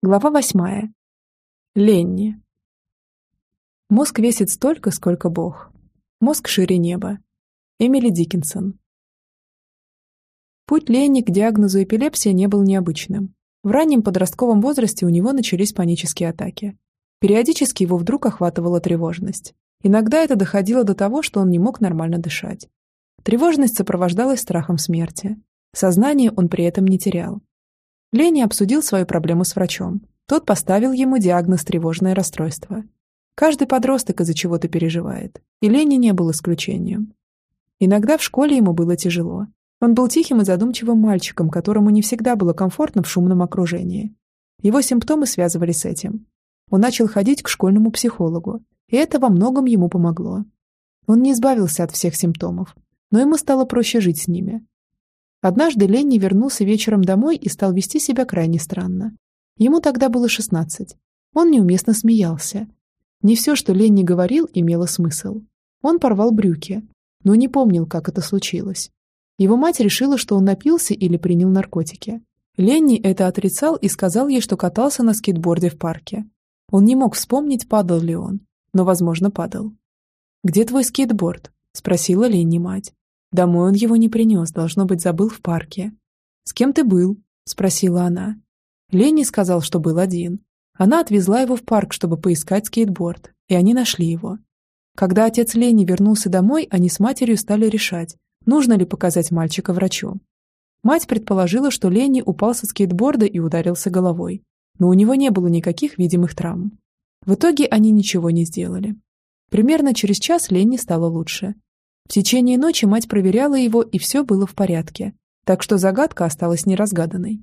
Глава восьмая. Ленни. Мозг весит столько, сколько Бог. Мозг шире неба. Эмили Диккенсон. Путь Ленни к диагнозу эпилепсия не был необычным. В раннем подростковом возрасте у него начались панические атаки. Периодически его вдруг охватывала тревожность. Иногда это доходило до того, что он не мог нормально дышать. Тревожность сопровождалась страхом смерти. Сознание он при этом не терял. Ленни обсудил свою проблему с врачом. Тот поставил ему диагноз тревожное расстройство. Каждый подросток из-за чего-то переживает, и Ленни не был исключением. Иногда в школе ему было тяжело. Он был тихим и задумчивым мальчиком, которому не всегда было комфортно в шумном окружении. Его симптомы связывались с этим. Он начал ходить к школьному психологу, и это во многом ему помогло. Он не избавился от всех симптомов, но ему стало проще жить с ними. Однажды Ленни вернулся вечером домой и стал вести себя крайне странно. Ему тогда было 16. Он неуместно смеялся. Не все, что Ленни говорил, имело смысл. Он порвал брюки, но не помнил, как это случилось. Его мать решила, что он напился или принял наркотики. Ленни это отрицал и сказал ей, что катался на скейтборде в парке. Он не мог вспомнить, падал ли он, но, возможно, падал. «Где твой скейтборд?» – спросила Ленни мать. Домой он его не принес, должно быть, забыл в парке. «С кем ты был?» – спросила она. Ленни сказал, что был один. Она отвезла его в парк, чтобы поискать скейтборд, и они нашли его. Когда отец Ленни вернулся домой, они с матерью стали решать, нужно ли показать мальчика врачу. Мать предположила, что Ленни упал со скейтборда и ударился головой, но у него не было никаких видимых травм. В итоге они ничего не сделали. Примерно через час Ленни стало лучше, в течение ночи мать проверяла его, и все было в порядке, так что загадка осталась неразгаданной.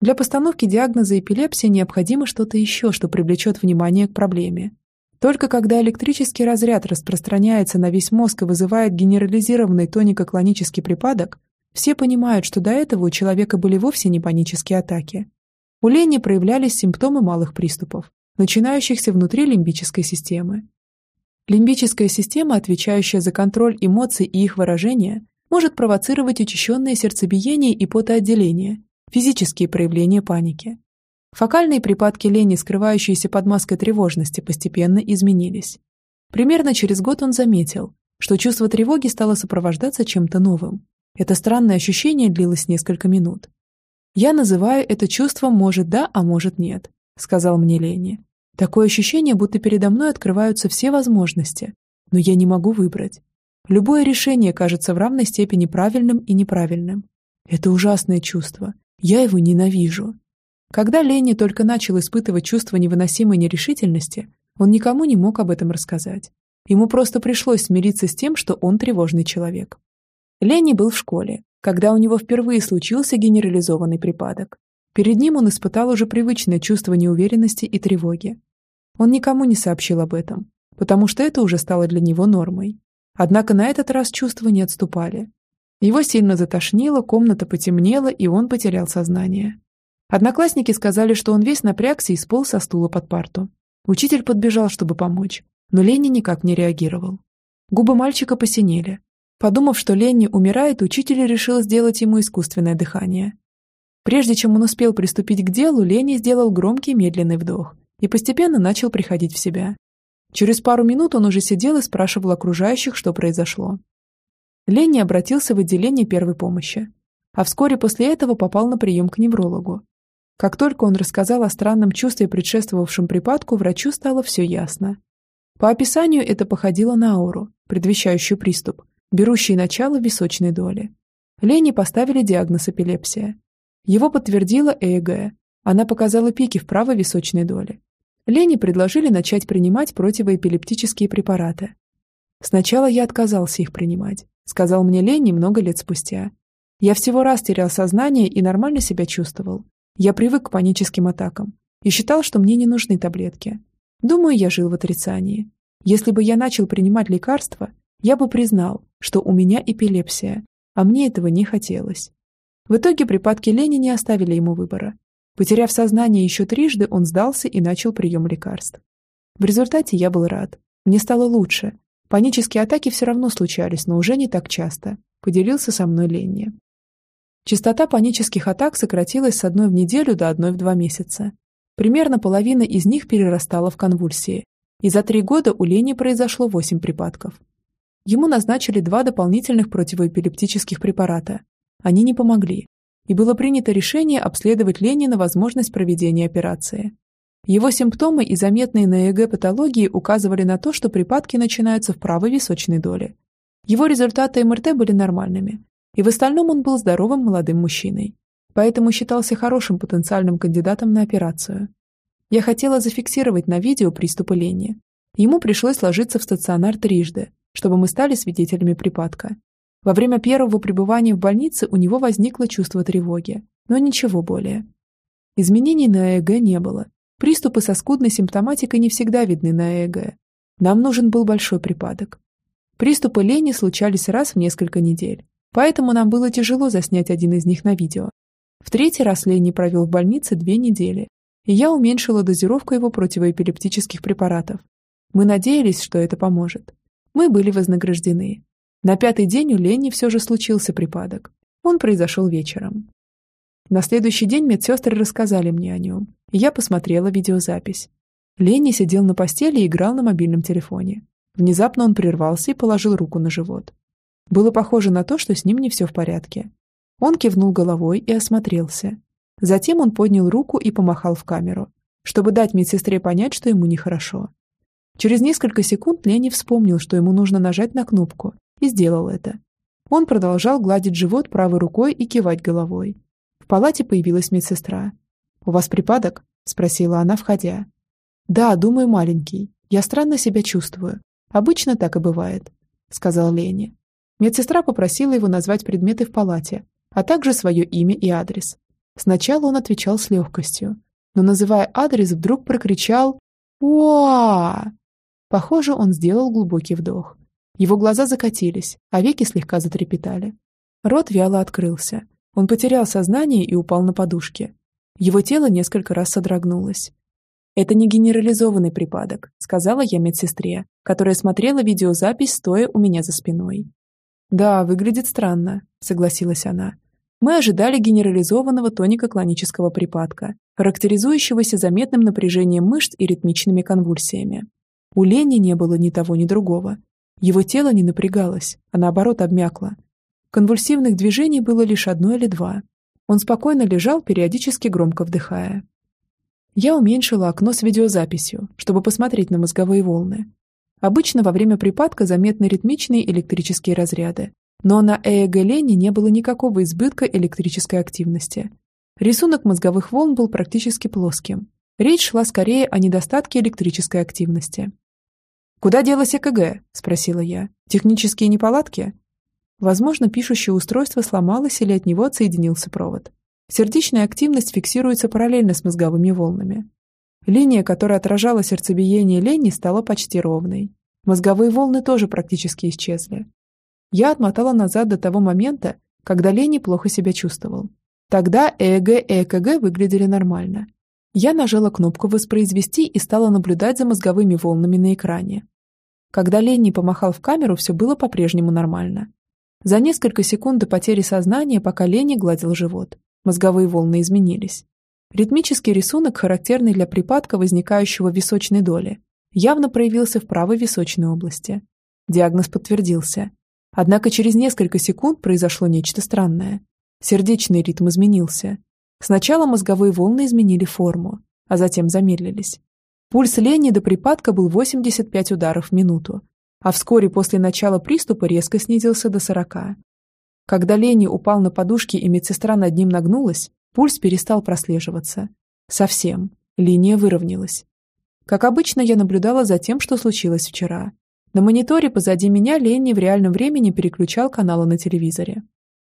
Для постановки диагноза эпилепсия необходимо что-то еще, что привлечет внимание к проблеме. Только когда электрический разряд распространяется на весь мозг и вызывает генерализированный тонико-клонический припадок, все понимают, что до этого у человека были вовсе не панические атаки. У Лени проявлялись симптомы малых приступов, начинающихся внутри лимбической системы. Лимбическая система, отвечающая за контроль эмоций и их выражения, может провоцировать учащенное сердцебиение и потоотделение, физические проявления паники. Фокальные припадки лени, скрывающиеся под маской тревожности, постепенно изменились. Примерно через год он заметил, что чувство тревоги стало сопровождаться чем-то новым. Это странное ощущение длилось несколько минут. «Я называю это чувством «может да, а может нет», — сказал мне Лени. Такое ощущение, будто передо мной открываются все возможности, но я не могу выбрать. Любое решение кажется в равной степени правильным и неправильным. Это ужасное чувство. Я его ненавижу. Когда Ленни только начал испытывать чувство невыносимой нерешительности, он никому не мог об этом рассказать. Ему просто пришлось смириться с тем, что он тревожный человек. Ленни был в школе, когда у него впервые случился генерализованный припадок. Перед ним он испытал уже привычное чувство неуверенности и тревоги. Он никому не сообщил об этом, потому что это уже стало для него нормой. Однако на этот раз чувства не отступали. Его сильно затошнило, комната потемнела, и он потерял сознание. Одноклассники сказали, что он весь напрягся и сполз со стула под парту. Учитель подбежал, чтобы помочь, но Ленни никак не реагировал. Губы мальчика посинели. Подумав, что Ленни умирает, учитель решил сделать ему искусственное дыхание. Прежде чем он успел приступить к делу, Ленни сделал громкий медленный вдох и постепенно начал приходить в себя. Через пару минут он уже сидел и спрашивал окружающих, что произошло. Ленни обратился в отделение первой помощи, а вскоре после этого попал на прием к неврологу. Как только он рассказал о странном чувстве, предшествовавшем припадку, врачу стало все ясно. По описанию это походило на ауру, предвещающую приступ, берущий начало в височной доли. Лене поставили диагноз эпилепсия. Его подтвердила ЭЭГ. Она показала пики в правой височной доле. Лене предложили начать принимать противоэпилептические препараты. Сначала я отказался их принимать, сказал мне Ленни много лет спустя. Я всего раз терял сознание и нормально себя чувствовал. Я привык к паническим атакам и считал, что мне не нужны таблетки. Думаю, я жил в отрицании. Если бы я начал принимать лекарства, я бы признал, что у меня эпилепсия, а мне этого не хотелось. В итоге припадки лени не оставили ему выбора. Потеряв сознание еще трижды, он сдался и начал прием лекарств. В результате я был рад. Мне стало лучше. Панические атаки все равно случались, но уже не так часто, поделился со мной Ленни. Частота панических атак сократилась с одной в неделю до одной в два месяца. Примерно половина из них перерастала в конвульсии, и за три года у Лени произошло восемь припадков. Ему назначили два дополнительных противоэпилептических препарата. Они не помогли, и было принято решение обследовать Лени на возможность проведения операции. Его симптомы и заметные на ЭЭГ патологии указывали на то, что припадки начинаются в правой височной доле. Его результаты МРТ были нормальными, и в остальном он был здоровым молодым мужчиной, поэтому считался хорошим потенциальным кандидатом на операцию. Я хотела зафиксировать на видео приступы лени. Ему пришлось ложиться в стационар трижды, чтобы мы стали свидетелями припадка. Во время первого пребывания в больнице у него возникло чувство тревоги, но ничего более. Изменений на ЭЭГ не было, Приступы со скудной симптоматикой не всегда видны на ЭЭГ. Нам нужен был большой припадок. Приступы лени случались раз в несколько недель, поэтому нам было тяжело заснять один из них на видео. В третий раз Лени провел в больнице две недели, и я уменьшила дозировку его противоэпилептических препаратов. Мы надеялись, что это поможет. Мы были вознаграждены. На пятый день у Лени все же случился припадок. Он произошел вечером. На следующий день медсестры рассказали мне о нем, и я посмотрела видеозапись. Ленни сидел на постели и играл на мобильном телефоне. Внезапно он прервался и положил руку на живот. Было похоже на то, что с ним не все в порядке. Он кивнул головой и осмотрелся. Затем он поднял руку и помахал в камеру, чтобы дать медсестре понять, что ему нехорошо. Через несколько секунд Ленни вспомнил, что ему нужно нажать на кнопку, и сделал это. Он продолжал гладить живот правой рукой и кивать головой. В палате появилась медсестра. «У вас припадок?» – спросила она, входя. «Да, думаю, маленький. Я странно себя чувствую. Обычно так и бывает», – сказал Лене. Медсестра попросила его назвать предметы в палате, а также свое имя и адрес. Сначала он отвечал с легкостью, но, называя адрес, вдруг прокричал «Уа!». Похоже, он сделал глубокий вдох. Его глаза закатились, а веки слегка затрепетали. Рот вяло открылся, он потерял сознание и упал на подушке. Его тело несколько раз содрогнулось. «Это не генерализованный припадок», — сказала я медсестре, которая смотрела видеозапись, стоя у меня за спиной. «Да, выглядит странно», — согласилась она. «Мы ожидали генерализованного тонико-клонического припадка, характеризующегося заметным напряжением мышц и ритмичными конвульсиями. У Лени не было ни того, ни другого. Его тело не напрягалось, а наоборот обмякло, Конвульсивных движений было лишь одно или два. Он спокойно лежал, периодически громко вдыхая. Я уменьшила окно с видеозаписью, чтобы посмотреть на мозговые волны. Обычно во время припадка заметны ритмичные электрические разряды, но на ЭЭГ Лени не было никакого избытка электрической активности. Рисунок мозговых волн был практически плоским. Речь шла скорее о недостатке электрической активности. «Куда делось ЭКГ?» – спросила я. «Технические неполадки?» Возможно, пишущее устройство сломалось или от него отсоединился провод. Сердечная активность фиксируется параллельно с мозговыми волнами. Линия, которая отражала сердцебиение Лени, стала почти ровной. Мозговые волны тоже практически исчезли. Я отмотала назад до того момента, когда Лени плохо себя чувствовал. Тогда ЭЭГ и ЭКГ выглядели нормально. Я нажала кнопку «Воспроизвести» и стала наблюдать за мозговыми волнами на экране. Когда Ленни помахал в камеру, все было по-прежнему нормально. За несколько секунд до потери сознания, пока Лени гладил живот, мозговые волны изменились. Ритмический рисунок, характерный для припадка, возникающего в височной доле, явно проявился в правой височной области. Диагноз подтвердился. Однако через несколько секунд произошло нечто странное. Сердечный ритм изменился. Сначала мозговые волны изменили форму, а затем замедлились. Пульс Лени до припадка был 85 ударов в минуту, а вскоре после начала приступа резко снизился до 40. Когда Лени упал на подушки и медсестра над ним нагнулась, пульс перестал прослеживаться. Совсем. Линия выровнялась. Как обычно, я наблюдала за тем, что случилось вчера. На мониторе позади меня Ленни в реальном времени переключал каналы на телевизоре.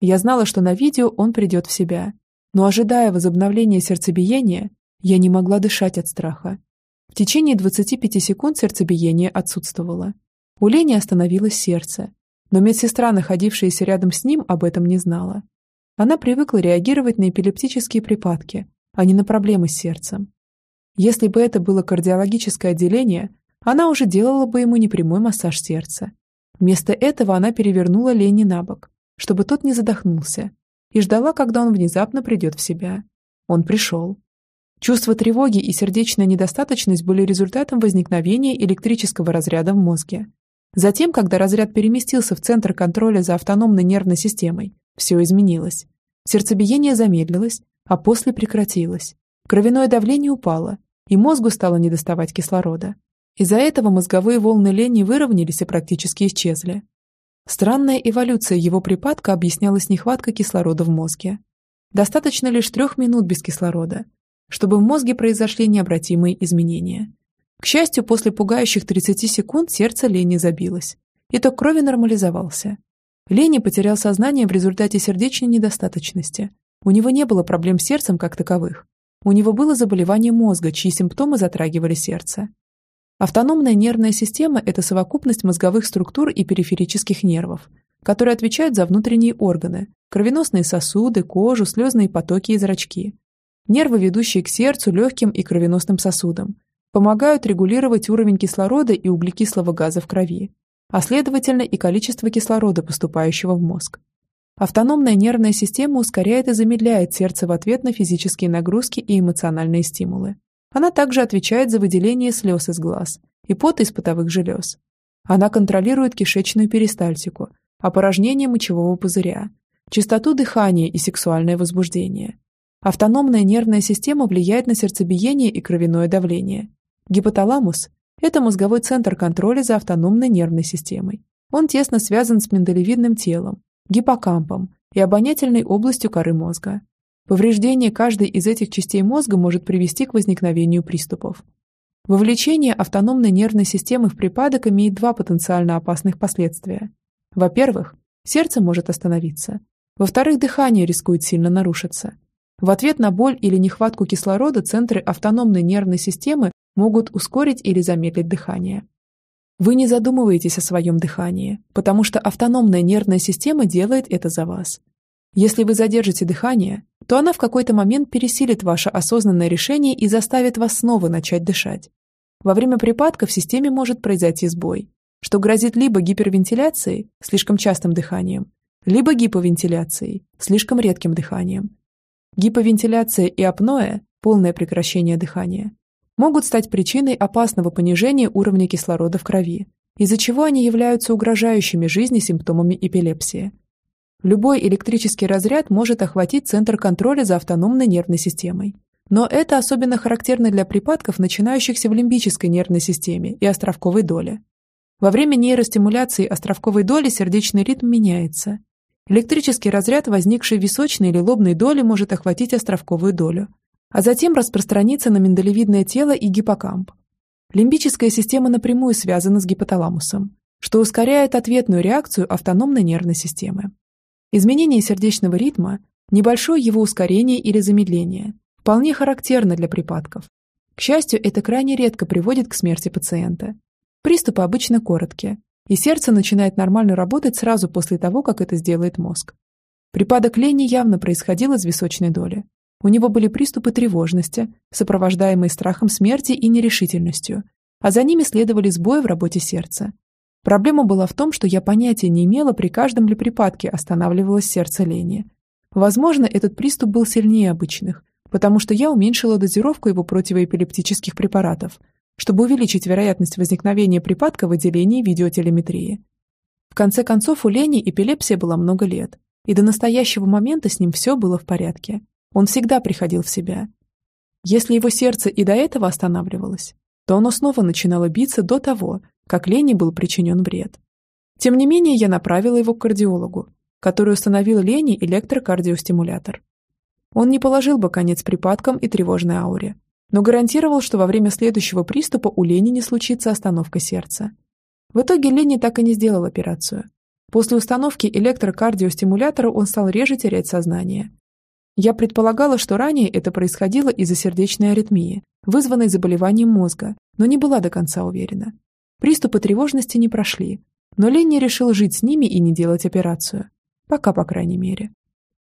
Я знала, что на видео он придет в себя, но ожидая возобновления сердцебиения, я не могла дышать от страха. В течение 25 секунд сердцебиение отсутствовало. У Лени остановилось сердце, но медсестра, находившаяся рядом с ним, об этом не знала. Она привыкла реагировать на эпилептические припадки, а не на проблемы с сердцем. Если бы это было кардиологическое отделение, она уже делала бы ему непрямой массаж сердца. Вместо этого она перевернула Лени на бок, чтобы тот не задохнулся, и ждала, когда он внезапно придет в себя. Он пришел. Чувство тревоги и сердечная недостаточность были результатом возникновения электрического разряда в мозге. Затем, когда разряд переместился в центр контроля за автономной нервной системой, все изменилось. Сердцебиение замедлилось, а после прекратилось. Кровяное давление упало, и мозгу стало недоставать кислорода. Из-за этого мозговые волны лени выровнялись и практически исчезли. Странная эволюция его припадка объяснялась нехваткой кислорода в мозге. Достаточно лишь трех минут без кислорода, чтобы в мозге произошли необратимые изменения. К счастью, после пугающих 30 секунд сердце Лени забилось. Итог крови нормализовался. Лени потерял сознание в результате сердечной недостаточности. У него не было проблем с сердцем как таковых. У него было заболевание мозга, чьи симптомы затрагивали сердце. Автономная нервная система – это совокупность мозговых структур и периферических нервов, которые отвечают за внутренние органы – кровеносные сосуды, кожу, слезные потоки и зрачки. Нервы, ведущие к сердцу, легким и кровеносным сосудам, помогают регулировать уровень кислорода и углекислого газа в крови, а следовательно и количество кислорода, поступающего в мозг. Автономная нервная система ускоряет и замедляет сердце в ответ на физические нагрузки и эмоциональные стимулы. Она также отвечает за выделение слез из глаз и пота из потовых желез. Она контролирует кишечную перистальтику, опорожнение мочевого пузыря, частоту дыхания и сексуальное возбуждение. Автономная нервная система влияет на сердцебиение и кровяное давление. Гипоталамус – это мозговой центр контроля за автономной нервной системой. Он тесно связан с миндалевидным телом, гиппокампом и обонятельной областью коры мозга. Повреждение каждой из этих частей мозга может привести к возникновению приступов. Вовлечение автономной нервной системы в припадок имеет два потенциально опасных последствия. Во-первых, сердце может остановиться. Во-вторых, дыхание рискует сильно нарушиться. В ответ на боль или нехватку кислорода центры автономной нервной системы могут ускорить или замедлить дыхание. Вы не задумываетесь о своем дыхании, потому что автономная нервная система делает это за вас. Если вы задержите дыхание, то она в какой-то момент пересилит ваше осознанное решение и заставит вас снова начать дышать. Во время припадка в системе может произойти сбой, что грозит либо гипервентиляцией, слишком частым дыханием, либо гиповентиляцией, слишком редким дыханием. Гиповентиляция и апноэ, полное прекращение дыхания, могут стать причиной опасного понижения уровня кислорода в крови, из-за чего они являются угрожающими жизни симптомами эпилепсии – Любой электрический разряд может охватить центр контроля за автономной нервной системой. Но это особенно характерно для припадков, начинающихся в лимбической нервной системе и островковой доле. Во время нейростимуляции островковой доли сердечный ритм меняется. Электрический разряд, возникший в височной или лобной доле, может охватить островковую долю, а затем распространиться на миндалевидное тело и гиппокамп. Лимбическая система напрямую связана с гипоталамусом, что ускоряет ответную реакцию автономной нервной системы. Изменение сердечного ритма, небольшое его ускорение или замедление, вполне характерно для припадков. К счастью, это крайне редко приводит к смерти пациента. Приступы обычно короткие, и сердце начинает нормально работать сразу после того, как это сделает мозг. Припадок лени явно происходил из височной доли. У него были приступы тревожности, сопровождаемые страхом смерти и нерешительностью, а за ними следовали сбои в работе сердца. Проблема была в том, что я понятия не имела, при каждом ли припадке останавливалось сердце Лени. Возможно, этот приступ был сильнее обычных, потому что я уменьшила дозировку его противоэпилептических препаратов, чтобы увеличить вероятность возникновения припадка в отделении видеотелеметрии. В конце концов, у Лени эпилепсия была много лет, и до настоящего момента с ним все было в порядке. Он всегда приходил в себя. Если его сердце и до этого останавливалось, то оно снова начинало биться до того, как Лене был причинен вред. Тем не менее, я направила его к кардиологу, который установил Лене электрокардиостимулятор. Он не положил бы конец припадкам и тревожной ауре, но гарантировал, что во время следующего приступа у Лени не случится остановка сердца. В итоге Лени так и не сделал операцию. После установки электрокардиостимулятора он стал реже терять сознание. Я предполагала, что ранее это происходило из-за сердечной аритмии, вызванной заболеванием мозга, но не была до конца уверена. Приступы тревожности не прошли, но Ленни решил жить с ними и не делать операцию. Пока, по крайней мере.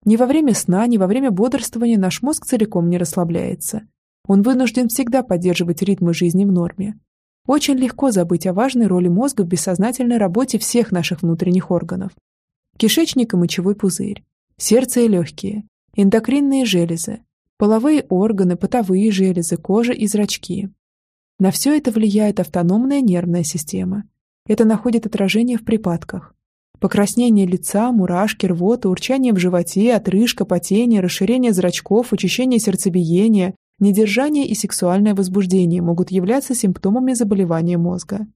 Ни во время сна, ни во время бодрствования наш мозг целиком не расслабляется. Он вынужден всегда поддерживать ритмы жизни в норме. Очень легко забыть о важной роли мозга в бессознательной работе всех наших внутренних органов. Кишечник и мочевой пузырь, сердце и легкие, эндокринные железы, Половые органы, потовые железы, кожа и зрачки. На все это влияет автономная нервная система. Это находит отражение в припадках. Покраснение лица, мурашки, рвота, урчание в животе, отрыжка, потение, расширение зрачков, учащение сердцебиения, недержание и сексуальное возбуждение могут являться симптомами заболевания мозга.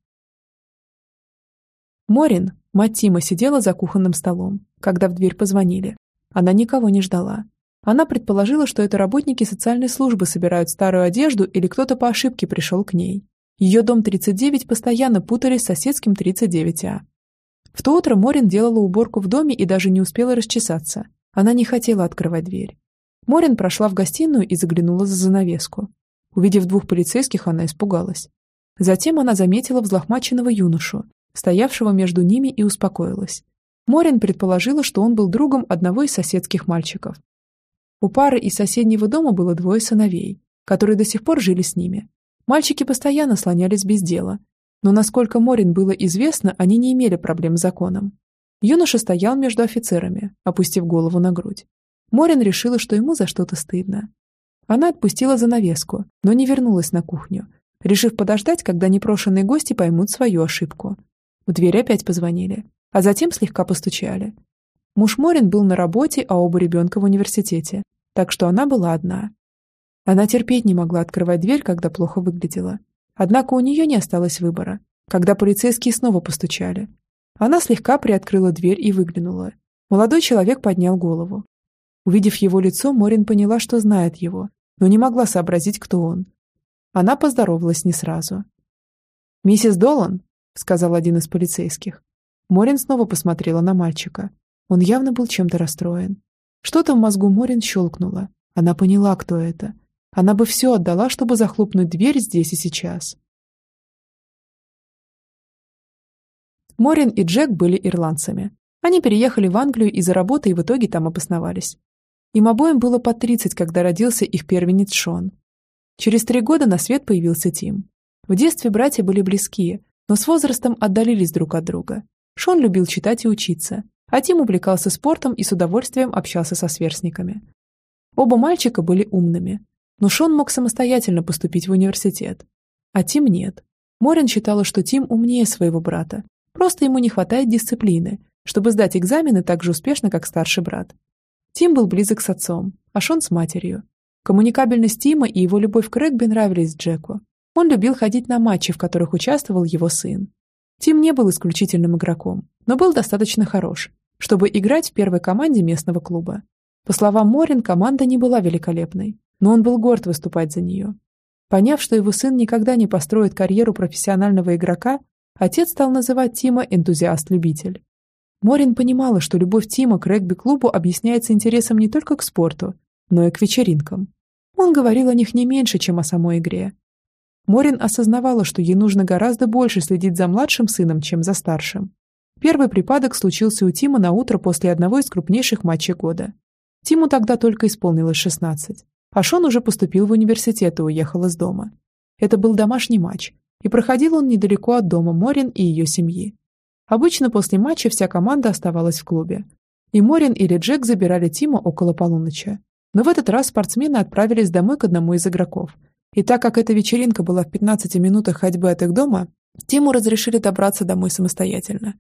Морин, мать Тима, сидела за кухонным столом, когда в дверь позвонили. Она никого не ждала. Она предположила, что это работники социальной службы собирают старую одежду или кто-то по ошибке пришел к ней. Ее дом 39 постоянно путались с соседским 39А. В то утро Морин делала уборку в доме и даже не успела расчесаться. Она не хотела открывать дверь. Морин прошла в гостиную и заглянула за занавеску. Увидев двух полицейских, она испугалась. Затем она заметила взлохмаченного юношу, стоявшего между ними, и успокоилась. Морин предположила, что он был другом одного из соседских мальчиков. У пары из соседнего дома было двое сыновей, которые до сих пор жили с ними. Мальчики постоянно слонялись без дела, но насколько Морин было известно, они не имели проблем с законом. Юноша стоял между офицерами, опустив голову на грудь. Морин решила, что ему за что-то стыдно. Она отпустила занавеску, но не вернулась на кухню, решив подождать, когда непрошенные гости поймут свою ошибку. В дверь опять позвонили, а затем слегка постучали. Муж Морин был на работе, а оба ребенка в университете, так что она была одна. Она терпеть не могла открывать дверь, когда плохо выглядела, Однако у нее не осталось выбора, когда полицейские снова постучали. Она слегка приоткрыла дверь и выглянула. Молодой человек поднял голову. Увидев его лицо, Морин поняла, что знает его, но не могла сообразить, кто он. Она поздоровалась не сразу. «Миссис Долан», — сказал один из полицейских. Морин снова посмотрела на мальчика. Он явно был чем-то расстроен. Что-то в мозгу Морин щелкнуло. Она поняла, кто это. Она бы все отдала, чтобы захлопнуть дверь здесь и сейчас. Морин и Джек были ирландцами. Они переехали в Англию из-за работы и в итоге там обосновались. Им обоим было по 30, когда родился их первенец Шон. Через три года на свет появился Тим. В детстве братья были близкие, но с возрастом отдалились друг от друга. Шон любил читать и учиться, а Тим увлекался спортом и с удовольствием общался со сверстниками. Оба мальчика были умными, но Шон мог самостоятельно поступить в университет. А Тим нет. Морин считала, что Тим умнее своего брата. Просто ему не хватает дисциплины, чтобы сдать экзамены так же успешно, как старший брат. Тим был близок с отцом, а Шон с матерью. Коммуникабельность Тима и его любовь к регби нравились Джеку. Он любил ходить на матчи, в которых участвовал его сын. Тим не был исключительным игроком, но был достаточно хорош, чтобы играть в первой команде местного клуба. По словам Морин, команда не была великолепной, но он был горд выступать за нее. Поняв, что его сын никогда не построит карьеру профессионального игрока, отец стал называть Тима энтузиаст-любитель. Морин понимала, что любовь Тима к регби-клубу объясняется интересом не только к спорту, но и к вечеринкам. Он говорил о них не меньше, чем о самой игре. Морин осознавала, что ей нужно гораздо больше следить за младшим сыном, чем за старшим. Первый припадок случился у Тима на утро после одного из крупнейших матчей года. Тиму тогда только исполнилось 16. А Шон уже поступил в университет и уехал из дома. Это был домашний матч, и проходил он недалеко от дома Морин и ее семьи. Обычно после матча вся команда оставалась в клубе. И Морин или Джек забирали Тима около полуночи. Но в этот раз спортсмены отправились домой к одному из игроков. И так как эта вечеринка была в 15 минутах ходьбы от их дома, Тиму разрешили добраться домой самостоятельно.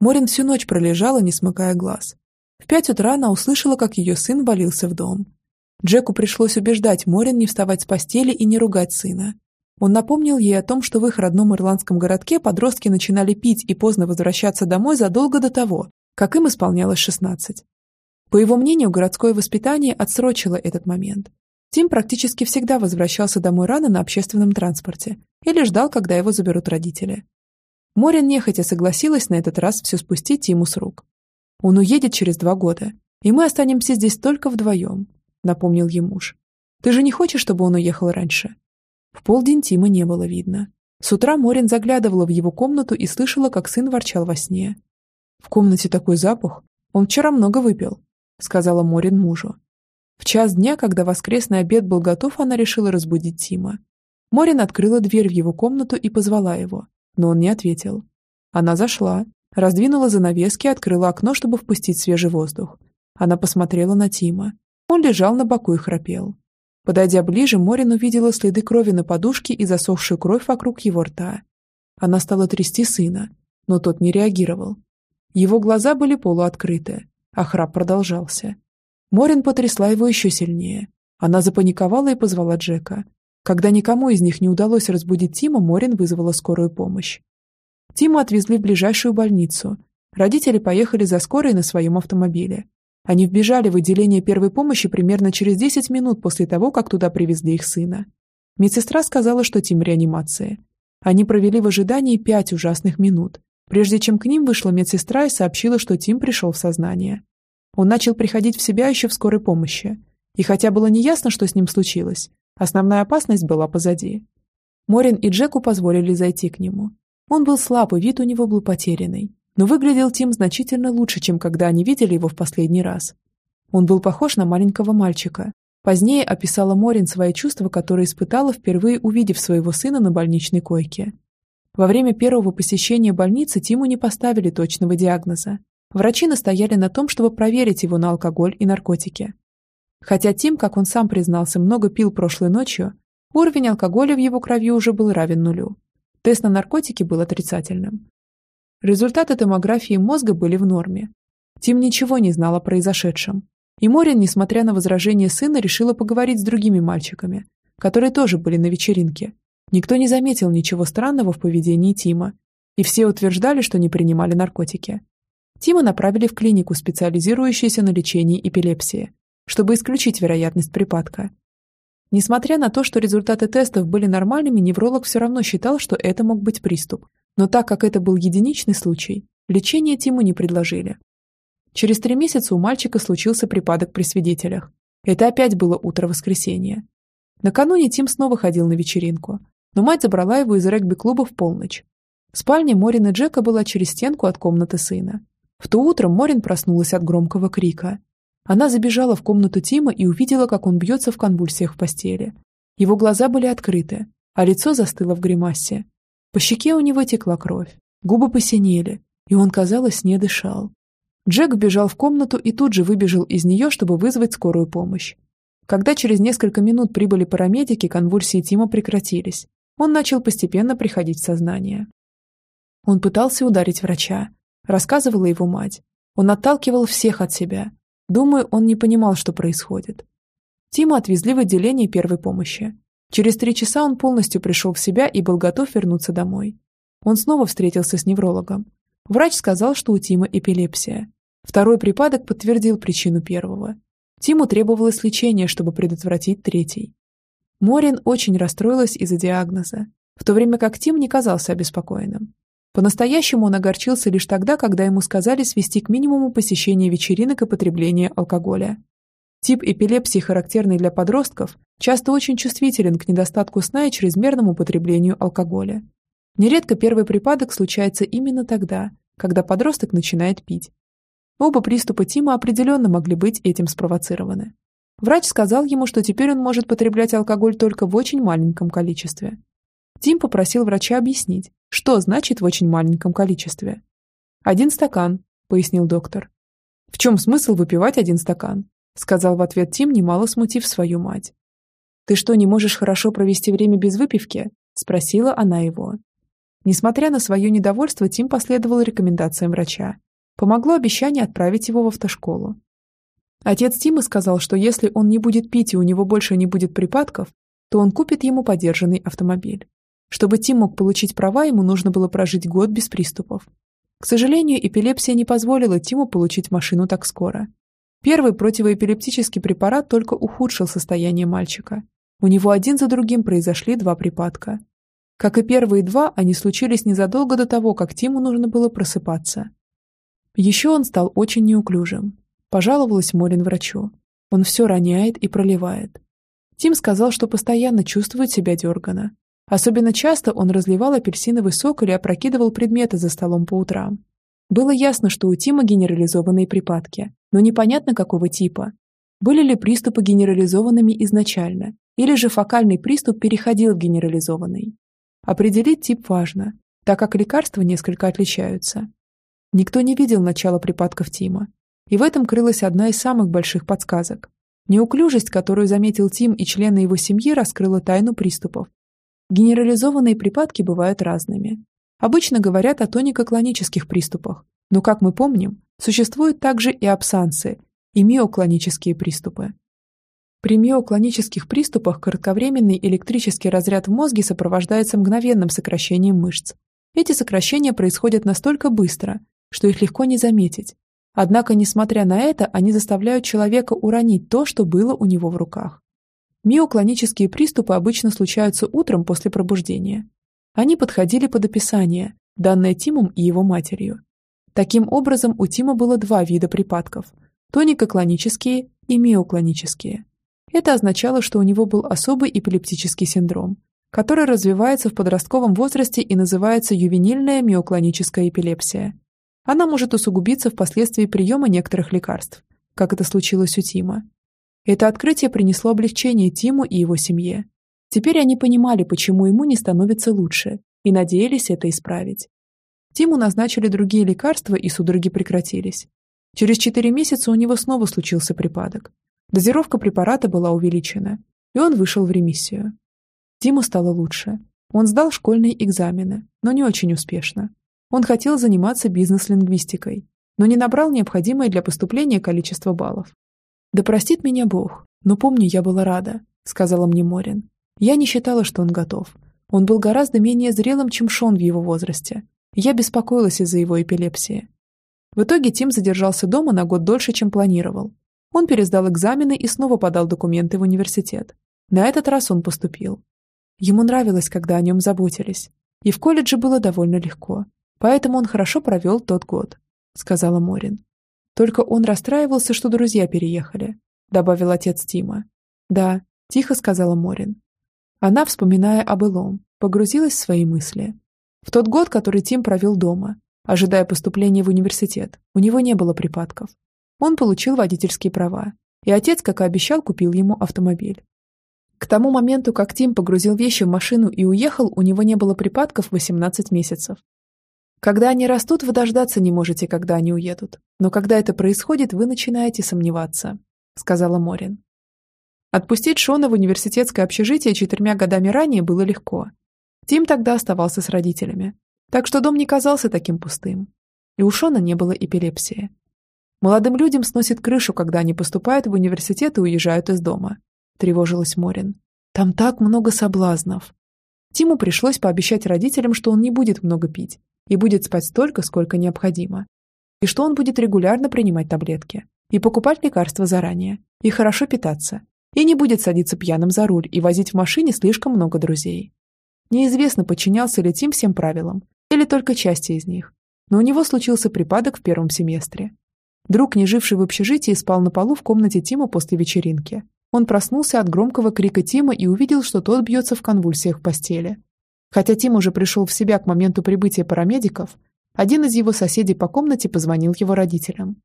Морин всю ночь пролежала, не смыкая глаз. В пять утра она услышала, как ее сын валился в дом. Джеку пришлось убеждать Морин не вставать с постели и не ругать сына. Он напомнил ей о том, что в их родном ирландском городке подростки начинали пить и поздно возвращаться домой задолго до того, как им исполнялось 16. По его мнению, городское воспитание отсрочило этот момент. Тим практически всегда возвращался домой рано на общественном транспорте или ждал, когда его заберут родители. Морин нехотя согласилась на этот раз все спустить Тиму с рук. Он уедет через два года, и мы останемся здесь только вдвоем, — напомнил ей муж. «Ты же не хочешь, чтобы он уехал раньше?» В полдень Тима не было видно. С утра Морин заглядывала в его комнату и слышала, как сын ворчал во сне. «В комнате такой запах. Он вчера много выпил», — сказала Морин мужу. В час дня, когда воскресный обед был готов, она решила разбудить Тима. Морин открыла дверь в его комнату и позвала его, но он не ответил. Она зашла, раздвинула занавески и открыла окно, чтобы впустить свежий воздух. Она посмотрела на Тима. Он лежал на боку и храпел. Подойдя ближе, Морин увидела следы крови на подушке и засохшую кровь вокруг его рта. Она стала трясти сына, но тот не реагировал. Его глаза были полуоткрыты, а храп продолжался. Морин потрясла его еще сильнее. Она запаниковала и позвала Джека. Когда никому из них не удалось разбудить Тима, Морин вызвала скорую помощь. Тима отвезли в ближайшую больницу. Родители поехали за скорой на своем автомобиле. Они вбежали в отделение первой помощи примерно через 10 минут после того, как туда привезли их сына. Медсестра сказала, что Тим в реанимации. Они провели в ожидании пять ужасных минут, прежде чем к ним вышла медсестра и сообщила, что Тим пришел в сознание. Он начал приходить в себя еще в скорой помощи. И хотя было неясно, что с ним случилось, основная опасность была позади. Морин и Джеку позволили зайти к нему. Он был слаб, и вид у него был потерянный. Но выглядел Тим значительно лучше, чем когда они видели его в последний раз. Он был похож на маленького мальчика. Позднее описала Морин свои чувства, которые испытала, впервые увидев своего сына на больничной койке. Во время первого посещения больницы Тиму не поставили точного диагноза. Врачи настояли на том, чтобы проверить его на алкоголь и наркотики. Хотя Тим, как он сам признался, много пил прошлой ночью, уровень алкоголя в его крови уже был равен нулю. Тест на наркотики был отрицательным. Результаты томографии мозга были в норме. Тим ничего не знал о произошедшем. И Морин, несмотря на возражение сына, решила поговорить с другими мальчиками, которые тоже были на вечеринке. Никто не заметил ничего странного в поведении Тима, и все утверждали, что не принимали наркотики. Тима направили в клинику, специализирующуюся на лечении эпилепсии, чтобы исключить вероятность припадка. Несмотря на то, что результаты тестов были нормальными, невролог все равно считал, что это мог быть приступ. Но так как это был единичный случай, лечение Тиму не предложили. Через три месяца у мальчика случился припадок при свидетелях. Это опять было утро воскресенья. Накануне Тим снова ходил на вечеринку, но мать забрала его из регби-клуба в полночь. Спальня Морин и Джека была через стенку от комнаты сына. В то утро Морин проснулась от громкого крика. Она забежала в комнату Тима и увидела, как он бьется в конвульсиях в постели. Его глаза были открыты, а лицо застыло в гримасе. По щеке у него текла кровь, губы посинели, и он, казалось, не дышал. Джек бежал в комнату и тут же выбежал из нее, чтобы вызвать скорую помощь. Когда через несколько минут прибыли парамедики, конвульсии Тима прекратились. Он начал постепенно приходить в сознание. Он пытался ударить врача, рассказывала его мать. Он отталкивал всех от себя. Думаю, он не понимал, что происходит. Тима отвезли в отделение первой помощи. Через три часа он полностью пришел в себя и был готов вернуться домой. Он снова встретился с неврологом. Врач сказал, что у Тима эпилепсия. Второй припадок подтвердил причину первого. Тиму требовалось лечение, чтобы предотвратить третий. Морин очень расстроилась из-за диагноза, в то время как Тим не казался обеспокоенным. По-настоящему он огорчился лишь тогда, когда ему сказали свести к минимуму посещение вечеринок и потребление алкоголя. Тип эпилепсии, характерный для подростков, часто очень чувствителен к недостатку сна и чрезмерному употреблению алкоголя. Нередко первый припадок случается именно тогда, когда подросток начинает пить. Оба приступа Тима определенно могли быть этим спровоцированы. Врач сказал ему, что теперь он может потреблять алкоголь только в очень маленьком количестве. Тим попросил врача объяснить, что значит в очень маленьком количестве. «Один стакан», — пояснил доктор. «В чем смысл выпивать один стакан?» — сказал в ответ Тим, немало смутив свою мать. «Ты что, не можешь хорошо провести время без выпивки?» — спросила она его. Несмотря на свое недовольство, Тим последовал рекомендациям врача. Помогло обещание отправить его в автошколу. Отец Тима сказал, что если он не будет пить и у него больше не будет припадков, то он купит ему подержанный автомобиль. Чтобы Тим мог получить права, ему нужно было прожить год без приступов. К сожалению, эпилепсия не позволила Тиму получить машину так скоро. Первый противоэпилептический препарат только ухудшил состояние мальчика. У него один за другим произошли два припадка. Как и первые два, они случились незадолго до того, как Тиму нужно было просыпаться. Еще он стал очень неуклюжим. Пожаловалась Молин врачу. Он все роняет и проливает. Тим сказал, что постоянно чувствует себя дергано, Особенно часто он разливал апельсиновый сок или опрокидывал предметы за столом по утрам. Было ясно, что у Тима генерализованные припадки, но непонятно какого типа. Были ли приступы генерализованными изначально, или же фокальный приступ переходил в генерализованный. Определить тип важно, так как лекарства несколько отличаются. Никто не видел начала припадков Тима, и в этом крылась одна из самых больших подсказок. Неуклюжесть, которую заметил Тим и члены его семьи, раскрыла тайну приступов. Генерализованные припадки бывают разными. Обычно говорят о тонико-клонических приступах, но, как мы помним, существуют также и абсансы, и миоклонические приступы. При миоклонических приступах кратковременный электрический разряд в мозге сопровождается мгновенным сокращением мышц. Эти сокращения происходят настолько быстро, что их легко не заметить. Однако, несмотря на это, они заставляют человека уронить то, что было у него в руках. Миоклонические приступы обычно случаются утром после пробуждения. Они подходили под описание, данное Тимом и его матерью. Таким образом, у Тима было два вида припадков – тоникоклонические и миоклонические. Это означало, что у него был особый эпилептический синдром, который развивается в подростковом возрасте и называется ювенильная миоклоническая эпилепсия. Она может усугубиться впоследствии приема некоторых лекарств, как это случилось у Тима. Это открытие принесло облегчение Тиму и его семье. Теперь они понимали, почему ему не становится лучше, и надеялись это исправить. Тиму назначили другие лекарства, и судороги прекратились. Через 4 месяца у него снова случился припадок, Дозировка препарата была увеличена, и он вышел в ремиссию. Тиму стало лучше. Он сдал школьные экзамены, но не очень успешно. Он хотел заниматься бизнес-лингвистикой, но не набрал необходимое для поступления количество баллов. «Да простит меня Бог, но помню, я была рада», — сказала мне Морин. Я не считала, что он готов. Он был гораздо менее зрелым, чем Шон в его возрасте. Я беспокоилась из-за его эпилепсии. В итоге Тим задержался дома на год дольше, чем планировал, он пересдал экзамены и снова подал документы в университет. На этот раз он поступил. Ему нравилось, когда о нем заботились. И в колледже было довольно легко. Поэтому он хорошо провел тот год, сказала Морин. Только он расстраивался, что друзья переехали, добавил отец Тима. Да, тихо сказала Морин. Она, вспоминая о былом, погрузилась в свои мысли. В тот год, который Тим провел дома, ожидая поступления в университет, у него не было припадков. Он получил водительские права, и отец, как и обещал, купил ему автомобиль. К тому моменту, как Тим погрузил вещи в машину и уехал, у него не было припадков 18 месяцев. Когда они растут, вы дождаться не можете, когда они уедут. Но когда это происходит, вы начинаете сомневаться», — сказала Морин. Отпустить Шона в университетское общежитие четырьмя годами ранее было легко. Тим тогда оставался с родителями, так что дом не казался таким пустым. И у Шона не было эпилепсии. Молодым людям сносит крышу, когда они поступают в университет и уезжают из дома. Тревожилась Морин. Там так много соблазнов. Тиму пришлось пообещать родителям, что он не будет много пить и будет спать столько, сколько необходимо. И что он будет регулярно принимать таблетки и покупать лекарства заранее, и хорошо питаться, и не будет садиться пьяным за руль и возить в машине слишком много друзей. Неизвестно, подчинялся ли Тим всем правилам, или только части из них, но у него случился припадок в первом семестре, Друг, не живший в общежитии, спал на полу в комнате Тима после вечеринки. Он проснулся от громкого крика Тима и увидел, что тот бьется в конвульсиях в постели. Хотя Тим уже пришел в себя к моменту прибытия парамедиков, один из его соседей по комнате позвонил его родителям.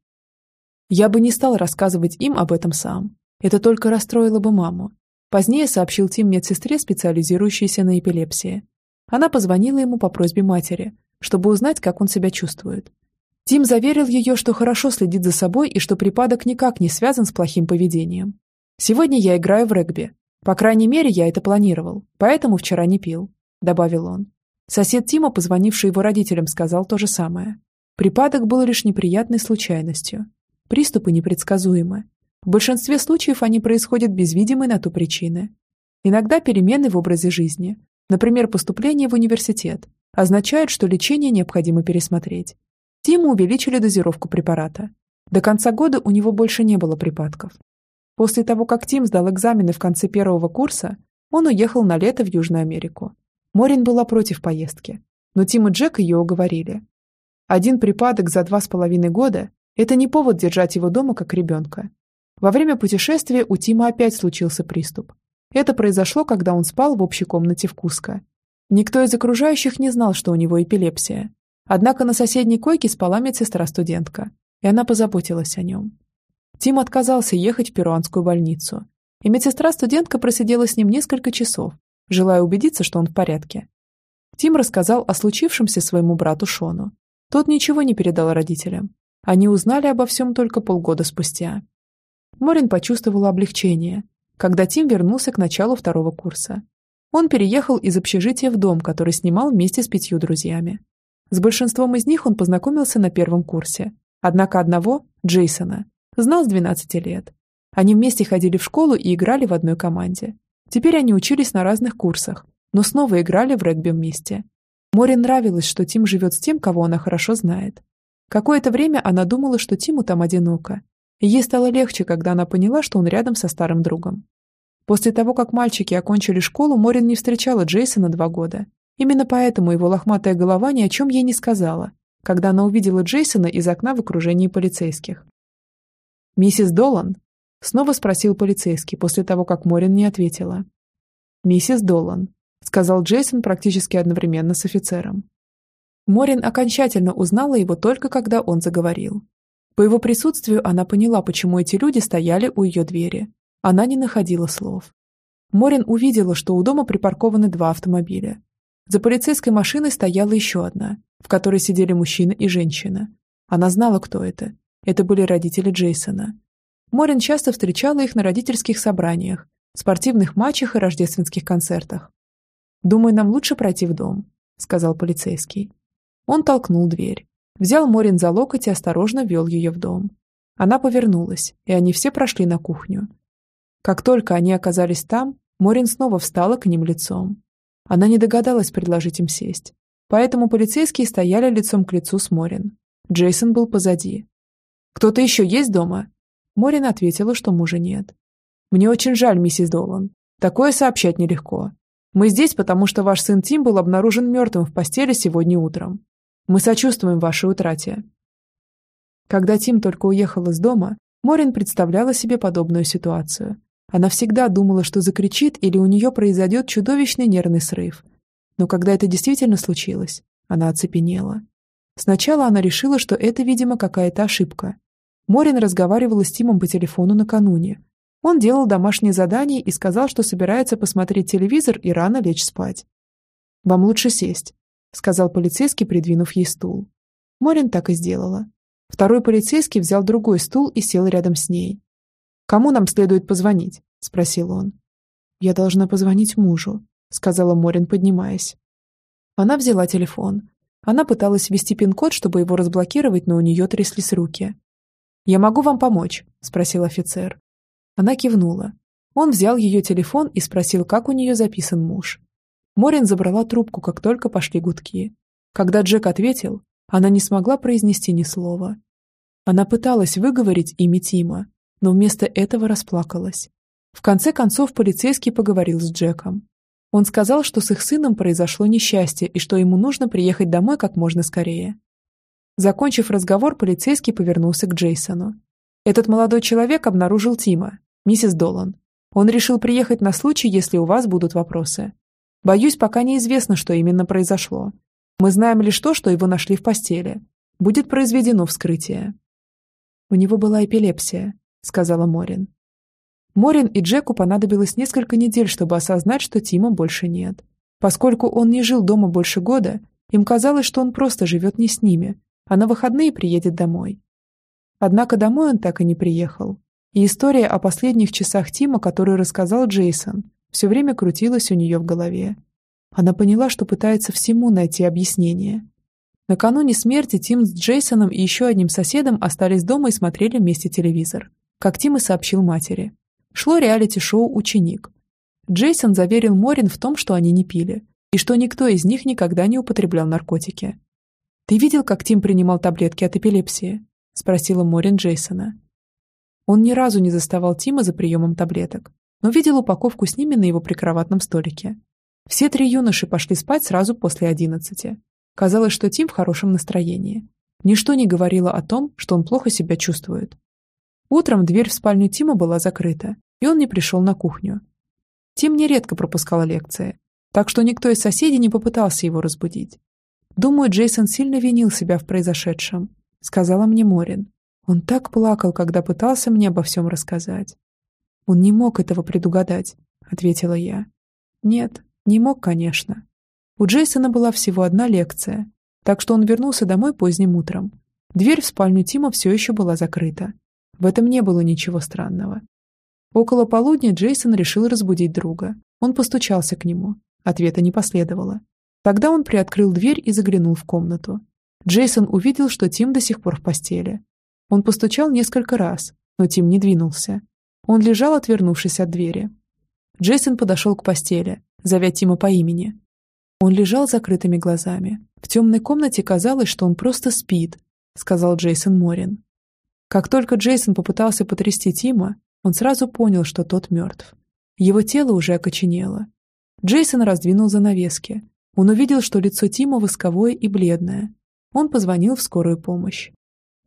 Я бы не стал рассказывать им об этом сам. Это только расстроило бы маму. Позднее сообщил Тим медсестре, специализирующейся на эпилепсии. Она позвонила ему по просьбе матери, чтобы узнать, как он себя чувствует. Тим заверил ее, что хорошо следит за собой и что припадок никак не связан с плохим поведением. «Сегодня я играю в регби. По крайней мере, я это планировал, поэтому вчера не пил», — добавил он. Сосед Тима, позвонивший его родителям, сказал то же самое. Припадок был лишь неприятной случайностью. Приступы непредсказуемы. В большинстве случаев они происходят без видимой на то причины. Иногда перемены в образе жизни, например, поступление в университет, означают, что лечение необходимо пересмотреть. Тиму увеличили дозировку препарата. До конца года у него больше не было припадков. После того, как Тим сдал экзамены в конце первого курса, он уехал на лето в Южную Америку. Морин была против поездки, но Тим и Джек ее уговорили. Один припадок за два с половиной года – это не повод держать его дома как ребенка. Во время путешествия у Тима опять случился приступ. Это произошло, когда он спал в общей комнате в Куско. Никто из окружающих не знал, что у него эпилепсия, Однако на соседней койке спала медсестра-студентка, и она позаботилась о нем. Тим отказался ехать в перуанскую больницу, и медсестра-студентка просидела с ним несколько часов, желая убедиться, что он в порядке. Тим рассказал о случившемся своему брату Шону. Тот ничего не передал родителям. Они узнали обо всем только полгода спустя. Морин почувствовала облегчение, когда Тим вернулся к началу второго курса. Он переехал из общежития в дом, который снимал вместе с пятью друзьями. С большинством из них он познакомился на первом курсе. Однако одного, Джейсона, знал с 12 лет. Они вместе ходили в школу и играли в одной команде. Теперь они учились на разных курсах, но снова играли в регби вместе. Море нравилось, что Тим живет с тем, кого она хорошо знает. Какое-то время она думала, что Тиму там одиноко. Ей стало легче, когда она поняла, что он рядом со старым другом. После того, как мальчики окончили школу, Морин не встречала Джейсона два года. Именно поэтому его лохматая голова ни о чем ей не сказала, когда она увидела Джейсона из окна в окружении полицейских. «Миссис Долан?» — снова спросил полицейский после того, как Морин не ответила. «Миссис Долан», — сказал Джейсон практически одновременно с офицером. Морин окончательно узнала его только когда он заговорил. По его присутствию она поняла, почему эти люди стояли у ее двери. Она не находила слов. Морин увидела, что у дома припаркованы два автомобиля. За полицейской машиной стояла еще одна, в которой сидели мужчина и женщина. Она знала, кто это. Это были родители Джейсона. Морин часто встречала их на родительских собраниях, спортивных матчах и рождественских концертах. «Думаю, нам лучше пройти в дом», — сказал полицейский. Он толкнул дверь, взял Морин за локоть и осторожно вел ее в дом. Она повернулась, и они все прошли на кухню. Как только они оказались там, Морин снова встала к ним лицом. Она не догадалась предложить им сесть, поэтому полицейские стояли лицом к лицу с Морин. Джейсон был позади. «Кто-то еще есть дома?» Морин ответила, что мужа нет. «Мне очень жаль, миссис Долан. Такое сообщать нелегко. Мы здесь, потому что ваш сын Тим был обнаружен мертвым в постели сегодня утром. Мы сочувствуем вашей утрате». Когда Тим только уехал из дома, Морин представляла себе подобную ситуацию. Она всегда думала, что закричит или у нее произойдет чудовищный нервный срыв. Но когда это действительно случилось, она оцепенела. Сначала она решила, что это, видимо, какая-то ошибка. Морин разговаривала с Тимом по телефону накануне, он делал домашнее задание и сказал, что собирается посмотреть телевизор и рано лечь спать. «Вам лучше сесть», — сказал полицейский, придвинув ей стул. Морин так и сделала. Второй полицейский взял другой стул и сел рядом с ней. «Кому нам следует позвонить?» — спросил он. «Я должна позвонить мужу», — сказала Морин, поднимаясь. Она взяла телефон. Она пыталась ввести пин-код, чтобы его разблокировать, но у нее тряслись руки. «Я могу вам помочь?» — спросил офицер. Она кивнула. Он взял ее телефон и спросил, как у нее записан муж. Морин забрала трубку, как только пошли гудки. Когда Джек ответил, она не смогла произнести ни слова. Она пыталась выговорить имя Тима, но вместо этого расплакалась. В конце концов полицейский поговорил с Джеком. Он сказал, что с их сыном произошло несчастье и что ему нужно приехать домой как можно скорее. Закончив разговор, полицейский повернулся к Джейсону. Этот молодой человек обнаружил Тима, миссис Долан. Он решил приехать на случай, если у вас будут вопросы. Боюсь, пока неизвестно, что именно произошло. Мы знаем лишь то, что его нашли в постели. Будет произведено вскрытие. У него была эпилепсия, сказала Морин. Морин и Джеку понадобилось несколько недель, чтобы осознать, что Тима больше нет. Поскольку он не жил дома больше года, им казалось, что он просто живет не с ними, а на выходные приедет домой. Однако домой он так и не приехал. И история о последних часах Тима, которую рассказал Джейсон, все время крутилась у нее в голове. Она поняла, что пытается всему найти объяснение. Накануне смерти Тим с Джейсоном и еще одним соседом остались дома и смотрели вместе телевизор. Как Тим и сообщил матери. Шло реалити-шоу «Ученик». Джейсон заверил Морин в том, что они не пили, и что никто из них никогда не употреблял наркотики. «Ты видел, как Тим принимал таблетки от эпилепсии?» — спросила Морин Джейсона. Он ни разу не заставал Тима за приемом таблеток, но видел упаковку с ними на его прикроватном столике. Все три юноши пошли спать сразу после одиннадцати. Казалось, что Тим в хорошем настроении. Ничто не говорило о том, что он плохо себя чувствует. Утром дверь в спальню Тима была закрыта, и он не пришел на кухню. Тим нередко пропускал лекции, так что никто из соседей не попытался его разбудить. Думаю, Джейсон сильно винил себя в произошедшем, сказала мне Морин. Он так плакал, когда пытался мне обо всем рассказать. Он не мог этого предугадать, ответила я. Нет, не мог, конечно. У Джейсона была всего одна лекция, так что он вернулся домой поздним утром. Дверь в спальню Тима все еще была закрыта. В этом не было ничего странного. Около полудня Джейсон решил разбудить друга. Он постучался к нему. Ответа не последовало. Тогда он приоткрыл дверь и заглянул в комнату. Джейсон увидел, что Тим до сих пор в постели. Он постучал несколько раз, но Тим не двинулся. Он лежал, отвернувшись от двери. Джейсон подошел к постели, зовя Тима по имени. Он лежал закрытыми глазами. В темной комнате казалось, что он просто спит, сказал Джейсон Морин. Как только Джейсон попытался потрясти Тима, он сразу понял, что тот мертв. Его тело уже окоченело. Джейсон раздвинул занавески. Он увидел, что лицо Тима восковое и бледное. Он позвонил в скорую помощь.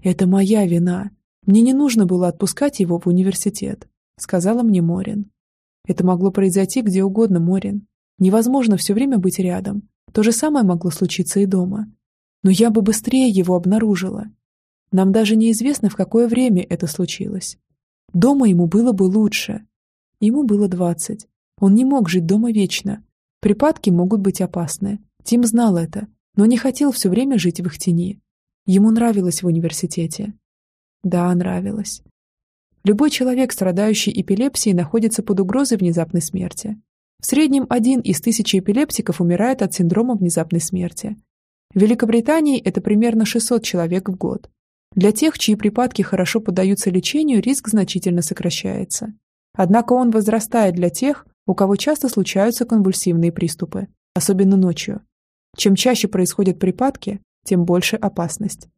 «Это моя вина. Мне не нужно было отпускать его в университет», сказала мне Морин. Это могло произойти где угодно, Морин. Невозможно все время быть рядом. То же самое могло случиться и дома. Но я бы быстрее его обнаружила. Нам даже неизвестно, в какое время это случилось. Дома ему было бы лучше. Ему было двадцать. Он не мог жить дома вечно. Припадки могут быть опасны. Тим знал это, но не хотел все время жить в их тени. Ему нравилось в университете. Да, нравилось. Любой человек, страдающий эпилепсией, находится под угрозой внезапной смерти. В среднем один из тысячи эпилептиков умирает от синдрома внезапной смерти. В Великобритании это примерно 600 человек в год. Для тех, чьи припадки хорошо поддаются лечению, риск значительно сокращается. Однако он возрастает для тех, у кого часто случаются конвульсивные приступы, особенно ночью. Чем чаще происходят припадки, тем больше опасность.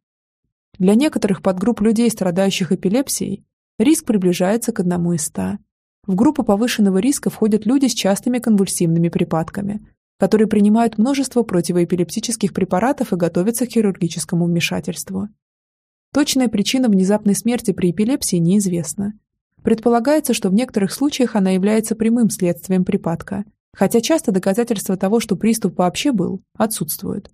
Для некоторых подгрупп людей, страдающих эпилепсией, риск приближается к одному из ста. В группу повышенного риска входят люди с частыми конвульсивными припадками, которые принимают множество противоэпилептических препаратов и готовятся к хирургическому вмешательству. Точная причина внезапной смерти при эпилепсии неизвестна. Предполагается, что в некоторых случаях она является прямым следствием припадка, хотя часто доказательства того, что приступ вообще был, отсутствуют.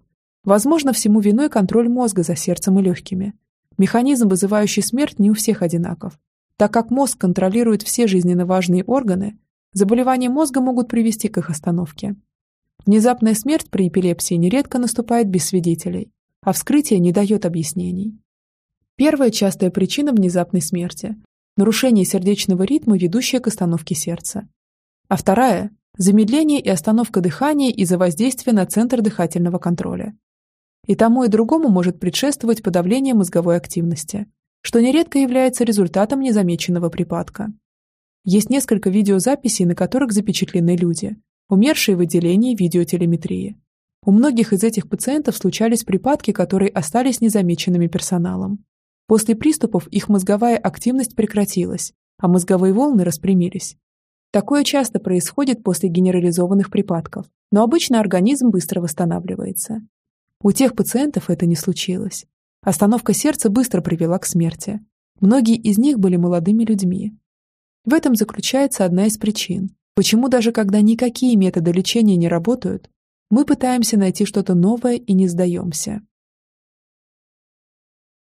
Возможно, всему виной контроль мозга за сердцем и легкими. Механизм, вызывающий смерть, не у всех одинаков. Так как мозг контролирует все жизненно важные органы, заболевания мозга могут привести к их остановке. Внезапная смерть при эпилепсии нередко наступает без свидетелей, а вскрытие не дает объяснений. Первая частая причина внезапной смерти – нарушение сердечного ритма, ведущее к остановке сердца. А вторая – замедление и остановка дыхания из-за воздействия на центр дыхательного контроля. И тому и другому может предшествовать подавление мозговой активности, что нередко является результатом незамеченного припадка. Есть несколько видеозаписей, на которых запечатлены люди, умершие в отделении видеотелеметрии. У многих из этих пациентов случались припадки, которые остались незамеченными персоналом. После приступов их мозговая активность прекратилась, а мозговые волны распрямились. Такое часто происходит после генерализованных припадков, но обычно организм быстро восстанавливается. У тех пациентов это не случилось. Остановка сердца быстро привела к смерти. Многие из них были молодыми людьми. В этом заключается одна из причин, почему даже когда никакие методы лечения не работают, мы пытаемся найти что-то новое и не сдаемся.